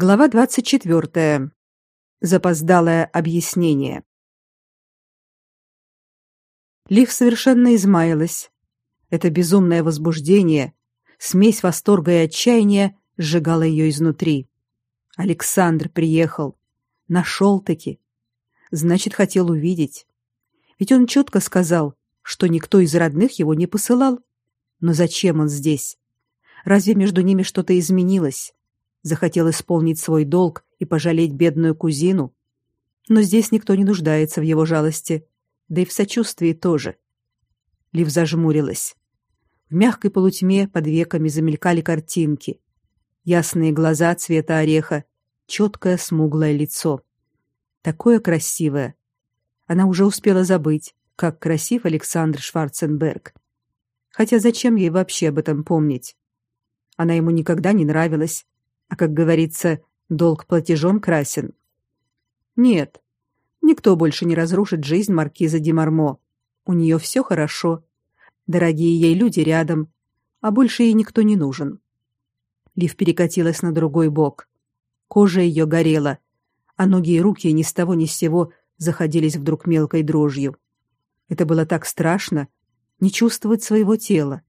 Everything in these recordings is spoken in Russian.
Глава 24. Запоздалое объяснение. Лив совершенно измаялась. Это безумное возбуждение, смесь восторга и отчаяния сжигала ее изнутри. Александр приехал, нашел таки. Значит, хотел увидеть. Ведь он четко сказал, что никто из родных его не посылал. Но зачем он здесь? Разве между ними что-то изменилось? Захотел исполнить свой долг и пожалеть бедную кузину, но здесь никто не нуждается в его жалости, да и в сочувствии тоже. Лив зажмурилась. В мягкой полутьме под веками замелькали картинки. Ясные глаза цвета ореха, четкое смуглое лицо. Такое красивое. Она уже успела забыть, как красив Александр Шварценберг. Хотя зачем ей вообще об этом помнить? Она ему никогда не нравилась, а как говорится, долг платежом красен. Нет. Никто больше не разрушит жизнь маркиза Демармо. У нее все хорошо. Дорогие ей люди рядом, а больше ей никто не нужен. Лив перекатилась на другой бок. Кожа ее горела, а ноги и руки ни с того ни с сего заходились вдруг мелкой дрожью. Это было так страшно не чувствовать своего тела.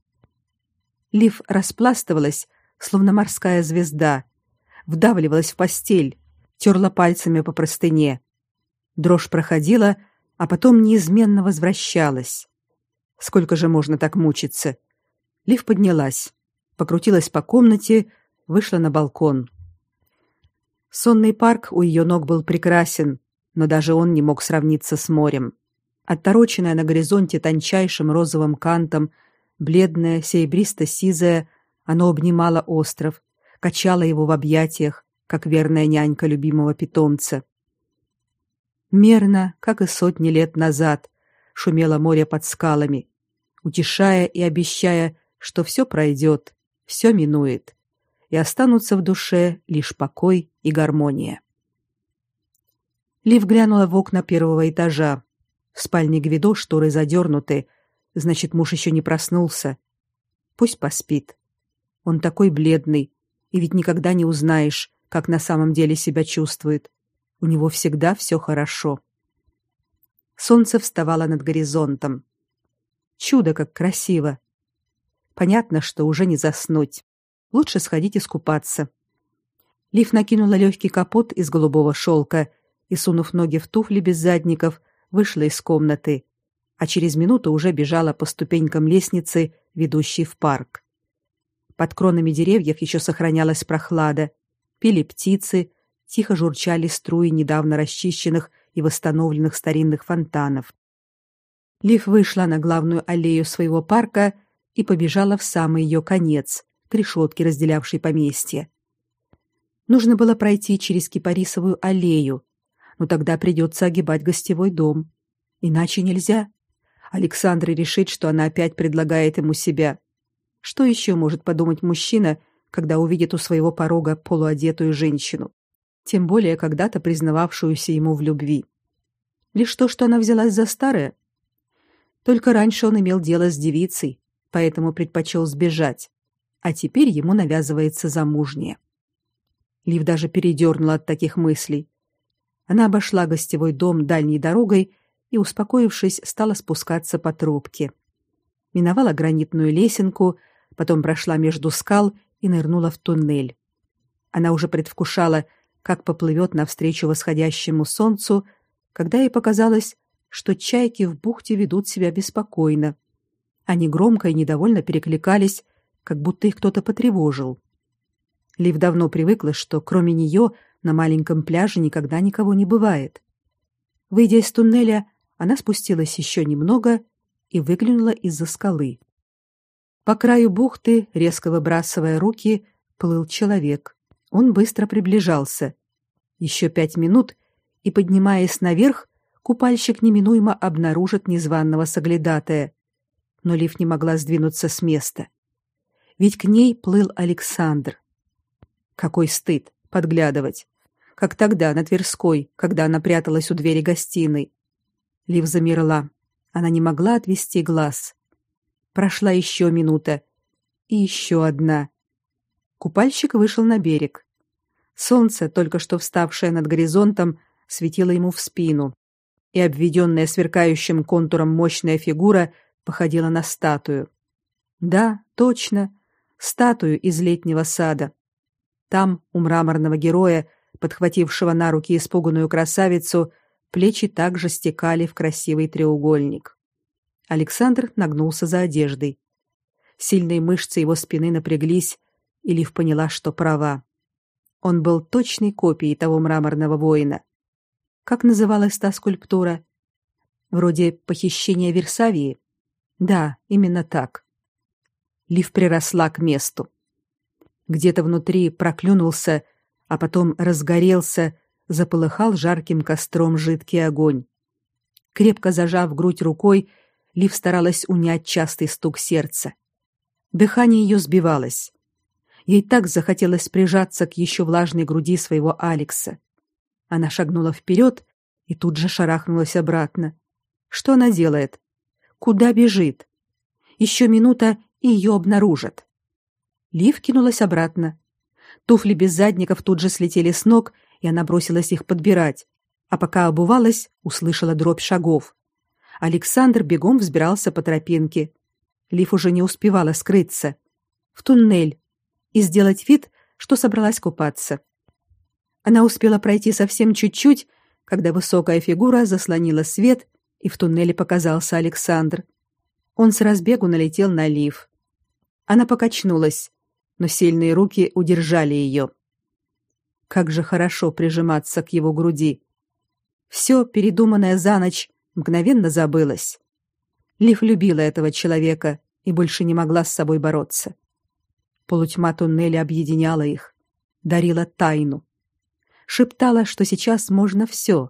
Лив распластывалась, словно морская звезда, вдавливалась в постель, терла пальцами по простыне. Дрожь проходила, а потом неизменно возвращалась. Сколько же можно так мучиться? Лив поднялась, покрутилась по комнате, вышла на балкон. Сонный парк у ее ног был прекрасен, но даже он не мог сравниться с морем. Оттороченное на горизонте тончайшим розовым кантом, бледное, серебристо-сизое, оно обнимало остров, качала его в объятиях, как верная нянька любимого питомца. Мерно, как и сотни лет назад, шумело море под скалами, утешая и обещая, что все пройдет, все минует, и останутся в душе лишь покой и гармония. Лив глянула в окна первого этажа. В спальне Гвидо шторы задернуты, значит, муж еще не проснулся. Пусть поспит. Он такой бледный, и ведь никогда не узнаешь, как на самом деле себя чувствует. У него всегда все хорошо. Солнце вставало над горизонтом. Чудо, как красиво. Понятно, что уже не заснуть. Лучше сходить искупаться. Лив накинула легкий капот из голубого шелка и, сунув ноги в туфли без задников, вышла из комнаты, а через минуту уже бежала по ступенькам лестницы, ведущей в парк. Под кронами деревьев еще сохранялась прохлада. Пели птицы, тихо журчали струи недавно расчищенных и восстановленных старинных фонтанов. Лив вышла на главную аллею своего парка и побежала в самый ее конец, к решетке, разделявшей поместье. Нужно было пройти через кипарисовую аллею, но тогда придется огибать гостевой дом. Иначе нельзя. Александр решит, что она опять предлагает ему себя. Что еще может подумать мужчина, когда увидит у своего порога полуодетую женщину, тем более когда-то признававшуюся ему в любви? Лишь то, что она взялась за старое. Только раньше он имел дело с девицей, поэтому предпочел сбежать, а теперь ему навязывается замужняя. Лив даже передернула от таких мыслей. Она обошла гостевой дом дальней дорогой и, успокоившись, стала спускаться по тропке. Миновала гранитную лесенку, потом прошла между скал и нырнула в туннель. Она уже предвкушала, как поплывет навстречу восходящему солнцу, когда ей показалось, что чайки в бухте ведут себя беспокойно. Они громко и недовольно перекликались, как будто их кто-то потревожил. Лив давно привыкла, что кроме нее на маленьком пляже никогда никого не бывает. Выйдя из туннеля, она спустилась еще немного и выглянула из-за скалы. По краю бухты, резко выбрасывая руки, плыл человек. Он быстро приближался. Еще пять минут, и поднимаясь наверх, купальщик неминуемо обнаружит незваного соглядатая. Но Лив не могла сдвинуться с места. Ведь к ней плыл Александр. Какой стыд подглядывать, как тогда на Тверской, когда она пряталась у двери гостиной. Лив замерла. Она не могла отвести глаз. Прошла еще минута. И еще одна. Купальщик вышел на берег. Солнце, только что вставшее над горизонтом, светило ему в спину, и обведенная сверкающим контуром мощная фигура походила на статую. Да, точно, статую из летнего сада. Там, у мраморного героя, подхватившего на руки испуганную красавицу, плечи также стекали в красивый треугольник. Александр нагнулся за одеждой. Сильные мышцы его спины напряглись, и Лив поняла, что права. Он был точной копией того мраморного воина. Как называлась та скульптура? Вроде похищения Версавии. Да, именно так. Лив приросла к месту. Где-то внутри проклюнулся, а потом разгорелся, заполыхал жарким костром жидкий огонь. Крепко зажав грудь рукой, Лив старалась унять частый стук сердца. Дыхание ее сбивалось. Ей так захотелось прижаться к еще влажной груди своего Алекса. Она шагнула вперед и тут же шарахнулась обратно. Что она делает? Куда бежит? Еще минута, и ее обнаружат. Лив кинулась обратно. Туфли без задников тут же слетели с ног, и она бросилась их подбирать. А пока обувалась, услышала дробь шагов. Александр бегом взбирался по тропинке. Лив уже не успевала скрыться. В туннель. И сделать вид, что собралась купаться. Она успела пройти совсем чуть-чуть, когда высокая фигура заслонила свет, и в туннеле показался Александр. Он с разбегу налетел на Лив. Она покачнулась, но сильные руки удержали ее. Как же хорошо прижиматься к его груди. Все, передуманное за ночь, мгновенно забылось. Лив любила этого человека и больше не могла с собой бороться. Полутьма туннеля объединяла их, дарила тайну шептала, что сейчас можно все.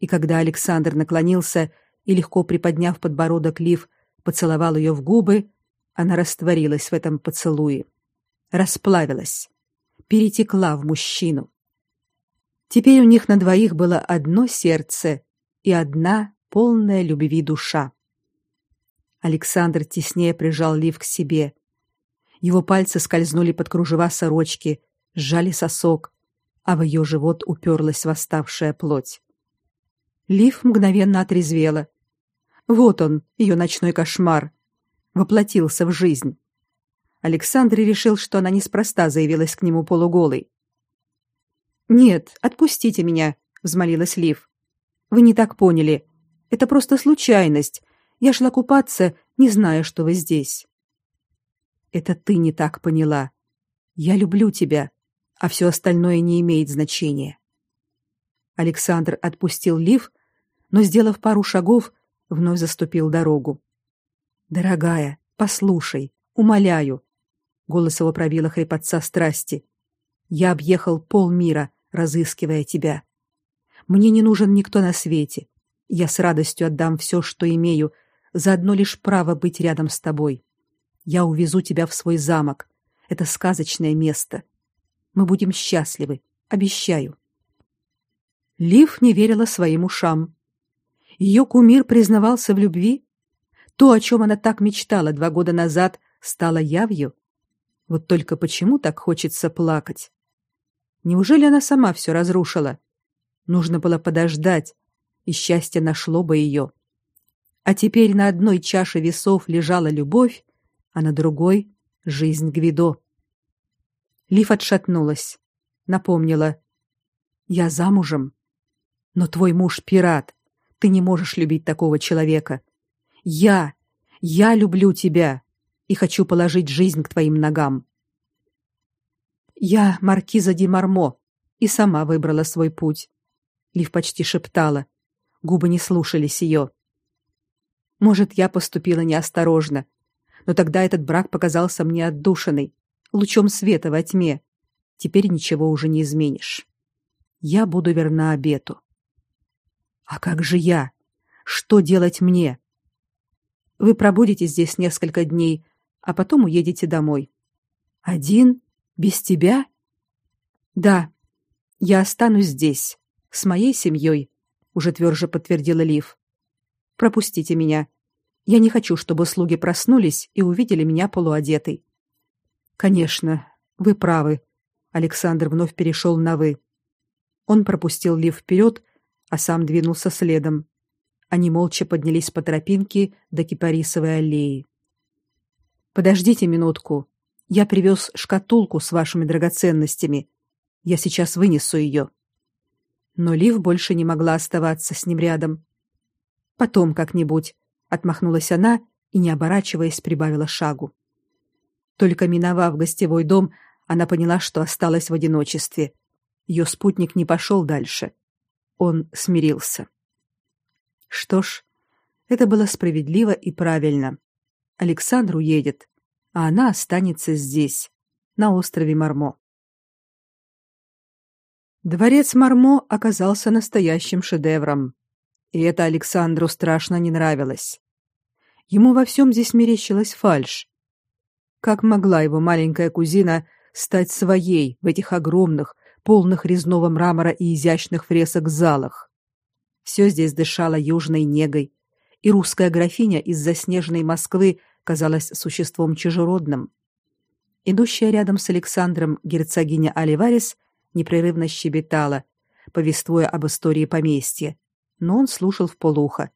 И когда Александр наклонился и легко приподняв подбородок Лив, поцеловал ее в губы, она растворилась в этом поцелуе, расплавилась, перетекла в мужчину. Теперь у них на двоих было одно сердце и одна полная любви душа. Александр теснее прижал Лив к себе. Его пальцы скользнули под кружева сорочки, сжали сосок, а в ее живот уперлась восставшая плоть. Лив мгновенно отрезвела. Вот он, ее ночной кошмар, воплотился в жизнь. Александр решил, что она неспроста заявилась к нему полуголой. Нет, отпустите меня, взмолилась Лив. Вы не так поняли. Это просто случайность. Я шла купаться, не зная, что вы здесь. Это ты не так поняла. Я люблю тебя а все остальное не имеет значения. Александр отпустил Лив, но сделав пару шагов, вновь заступил дорогу. Дорогая, послушай, умоляю. Голос его пробило хрипотца страсти. Я объехал полмира, разыскивая тебя. Мне не нужен никто на свете. Я с радостью отдам все, что имею, за одно лишь право быть рядом с тобой. Я увезу тебя в свой замок. Это сказочное место. Мы будем счастливы, обещаю. Лив не верила своим ушам. Ее кумир признавался в любви. То, о чем она так мечтала два года назад, стало явью. Вот только почему так хочется плакать? Неужели она сама все разрушила? Нужно было подождать, и счастье нашло бы ее. А теперь на одной чаше весов лежала любовь, а на другой жизнь Гвидо. Лиф отшатнулась, напомнила: "Я замужем, но твой муж пират. Ты не можешь любить такого человека. Я, я люблю тебя и хочу положить жизнь к твоим ногам". Я маркиза Ди Мармо и сама выбрала свой путь. Лив почти шептала. Губы не слушались ее. Может, я поступила неосторожно, но тогда этот брак показался мне отдушиной лучом света во тьме. Теперь ничего уже не изменишь. Я буду верна обету. А как же я? Что делать мне? Вы пробудете здесь несколько дней, а потом уедете домой. Один? Без тебя? Да. Я останусь здесь, с моей семьей, уже тверже подтвердила Лив. Пропустите меня. Я не хочу, чтобы слуги проснулись и увидели меня полуодетой. Конечно, вы правы. Александр вновь перешел на вы. Он пропустил Лив вперед, а сам двинулся следом. Они молча поднялись по тропинке до кипарисовой аллеи. Подождите минутку. Я привез шкатулку с вашими драгоценностями. Я сейчас вынесу ее. Но Лив больше не могла оставаться с ним рядом. Потом как-нибудь, отмахнулась она и не оборачиваясь прибавила шагу. Только миновав гостевой дом, она поняла, что осталась в одиночестве. Ее спутник не пошел дальше. Он смирился. Что ж, это было справедливо и правильно. Александр уедет, а она останется здесь, на острове Мармо. Дворец Мармо оказался настоящим шедевром, и это Александру страшно не нравилось. Ему во всем здесь мерещилась фальшь. Как могла его маленькая кузина стать своей в этих огромных, полных резного мрамора и изящных фресок залах? Все здесь дышало южной негой, и русская графиня из заснеженной Москвы казалась существом чужеродным. Идущая рядом с Александром герцогиня Оливарис непрерывно щебетала, повествуя об истории поместья, но он слушал вполуха.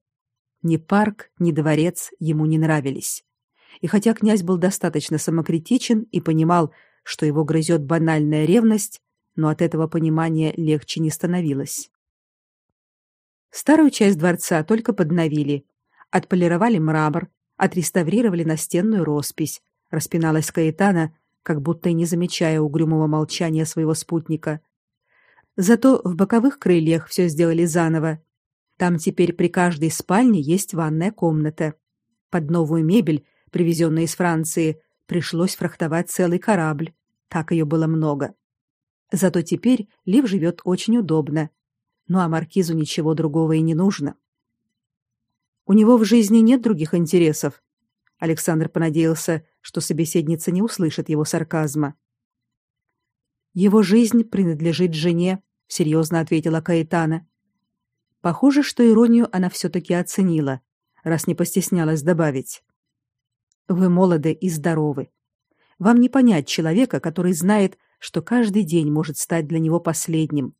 Ни парк, ни дворец ему не нравились. И хотя князь был достаточно самокритичен и понимал, что его грызет банальная ревность, но от этого понимания легче не становилось. Старую часть дворца только подновили, отполировали мрамор, отреставрировали настенную роспись. Распиналась Каэтана, как будто и не замечая угрюмого молчания своего спутника. Зато в боковых крыльях все сделали заново. Там теперь при каждой спальне есть ванная комната. Под новую мебель, привезенную из Франции, пришлось фрахтовать целый корабль. Так ее было много. Зато теперь Лив живет очень удобно. Ну а маркизу ничего другого и не нужно. У него в жизни нет других интересов. Александр понадеялся, что собеседница не услышит его сарказма. Его жизнь принадлежит жене, серьезно ответила Каэтана. Похоже, что иронию она все таки оценила, раз не постеснялась добавить: Вы молоды и здоровы. Вам не понять человека, который знает, что каждый день может стать для него последним.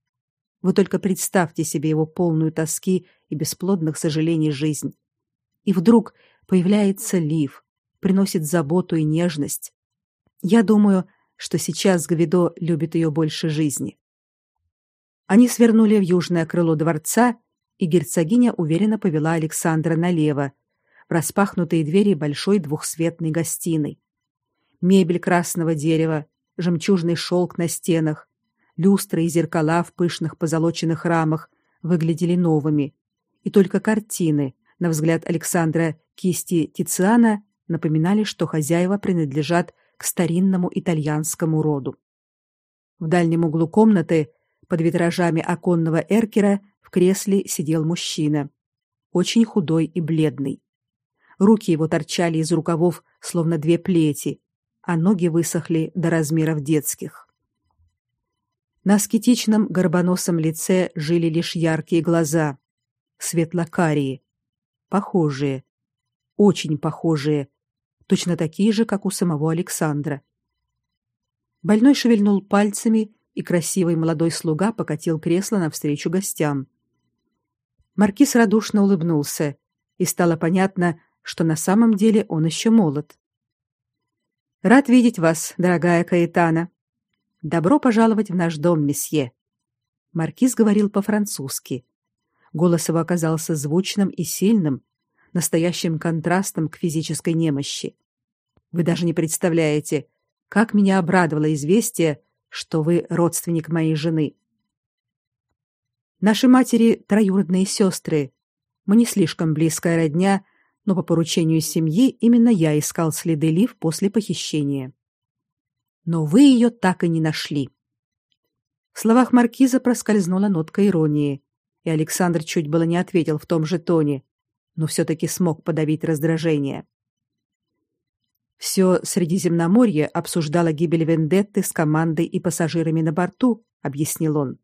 Вы только представьте себе его полную тоски и бесплодных сожалений жизнь. И вдруг появляется Лив, приносит заботу и нежность. Я думаю, что сейчас Гвидо любит ее больше жизни. Они свернули в южное крыло дворца, и герцогиня уверенно повела Александра налево, в распахнутые двери большой двухсветной гостиной. Мебель красного дерева, жемчужный шелк на стенах, люстры и зеркала в пышных позолоченных рамах выглядели новыми, и только картины, на взгляд Александра, кисти Тициана напоминали, что хозяева принадлежат к старинному итальянскому роду. В дальнем углу комнаты, под витражами оконного эркера, в кресле сидел мужчина, очень худой и бледный. Руки его торчали из рукавов, словно две плети, а ноги высохли до размеров детских. На аскетичном горбоносом лице жили лишь яркие глаза, светло-карие, похожие, очень похожие, точно такие же, как у самого Александра. Больной шевельнул пальцами, и красивый молодой слуга покатил кресло навстречу гостям. Маркиз радушно улыбнулся, и стало понятно, что на самом деле он еще молод. Рад видеть вас, дорогая Каэтана. Добро пожаловать в наш дом, месье. Маркиз говорил по-французски. Голос его оказался звучным и сильным, настоящим контрастом к физической немощи. Вы даже не представляете, как меня обрадовало известие, что вы родственник моей жены. Наши матери троюродные сестры. Мы не слишком близкая родня, но по поручению семьи именно я искал следы Лив после похищения но вы ее так и не нашли. В словах маркиза проскользнула нотка иронии, и Александр чуть было не ответил в том же тоне, но все таки смог подавить раздражение. Все Средиземноморье обсуждало гибель Вендетты с командой и пассажирами на борту, объяснил он.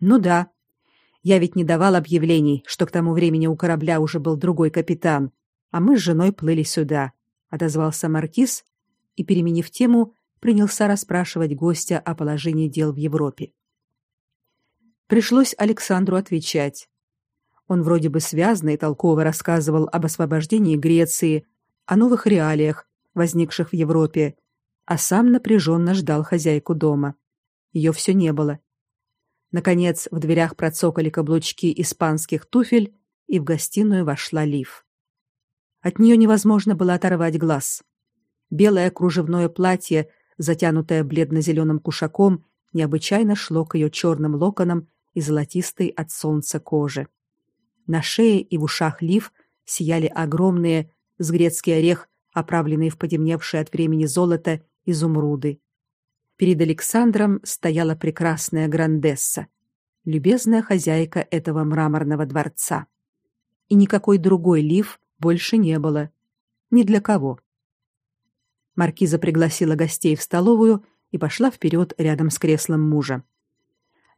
Ну да. Я ведь не давал объявлений, что к тому времени у корабля уже был другой капитан, а мы с женой плыли сюда, отозвался маркиз и переменив тему, принялся расспрашивать гостя о положении дел в Европе. Пришлось Александру отвечать. Он вроде бы связно и толково рассказывал об освобождении Греции, о новых реалиях, возникших в Европе, а сам напряженно ждал хозяйку дома. Ее все не было. Наконец, в дверях процокали каблучки испанских туфель, и в гостиную вошла Лив. От нее невозможно было оторвать глаз. Белое кружевное платье, затянутое бледно-зеленым кушаком, необычайно шло к ее черным локонам и золотистой от солнца кожи. На шее и в ушах Лив сияли огромные, с грецкий орех, оправленные в потемневшее от времени золото, изумруды. Перед Александром стояла прекрасная грандесса, любезная хозяйка этого мраморного дворца. И никакой другой Лив больше не было. Ни для кого. Маркиза пригласила гостей в столовую и пошла вперед рядом с креслом мужа.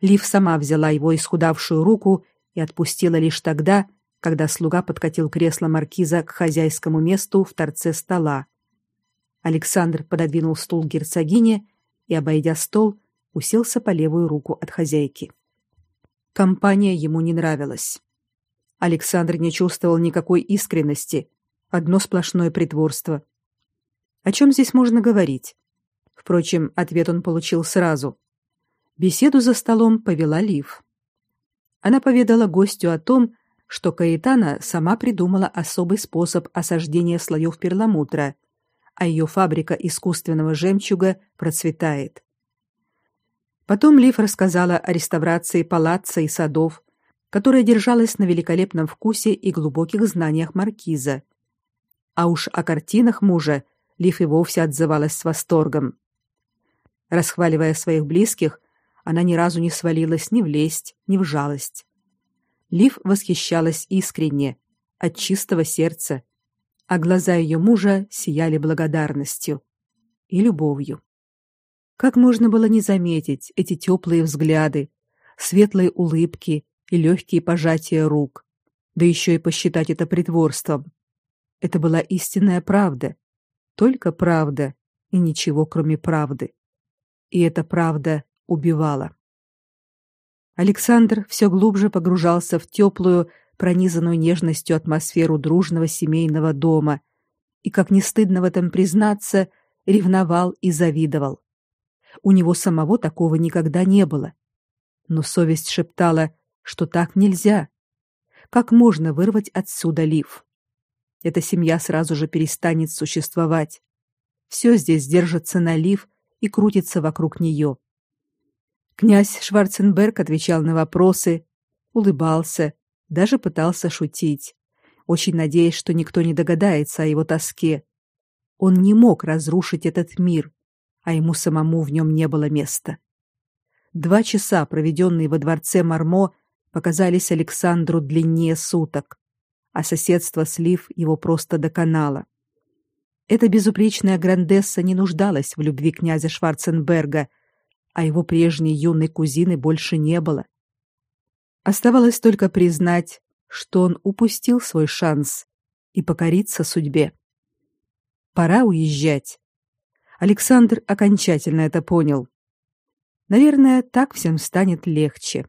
Лив сама взяла его исхудавшую руку и отпустила лишь тогда, когда слуга подкатил кресло маркиза к хозяйскому месту в торце стола. Александр пододвинул стул герцогине и, обойдя стол, уселся по левую руку от хозяйки. Компания ему не нравилась. Александр не чувствовал никакой искренности, одно сплошное притворство. О чем здесь можно говорить? Впрочем, ответ он получил сразу. Беседу за столом повела Лив. Она поведала гостю о том, что Каэтана сама придумала особый способ осаждения слоев перламутра, а ее фабрика искусственного жемчуга процветает. Потом Лив рассказала о реставрации палаца и садов, которая держалась на великолепном вкусе и глубоких знаниях маркиза. А уж о картинах мужа Лив и вовсе отзывалась с восторгом. Расхваливая своих близких, она ни разу не свалилась ни в лесть, ни в жалость. Лив восхищалась искренне, от чистого сердца, а глаза ее мужа сияли благодарностью и любовью. Как можно было не заметить эти теплые взгляды, светлые улыбки и легкие пожатия рук, да еще и посчитать это притворством. Это была истинная правда, только правда и ничего кроме правды. И эта правда убивала. Александр все глубже погружался в теплую, пронизанную нежностью атмосферу дружного семейного дома и, как не стыдно в этом признаться, ревновал и завидовал. У него самого такого никогда не было. Но совесть шептала, что так нельзя. Как можно вырвать отсюда лив? Эта семья сразу же перестанет существовать. Все здесь держится на лив и крутится вокруг нее. Князь Шварценберг отвечал на вопросы, улыбался, даже пытался шутить, очень надеясь, что никто не догадается о его тоске. Он не мог разрушить этот мир, а ему самому в нем не было места. Два часа, проведенные во дворце Мармо, показались Александру длиннее суток, а соседство с Лив его просто доконало. Эта безупречная грандесса не нуждалась в любви князя Шварценберга, а его прежней юной кузины больше не было. Оставалось только признать, что он упустил свой шанс и покориться судьбе. Пора уезжать. Александр окончательно это понял. Наверное, так всем станет легче.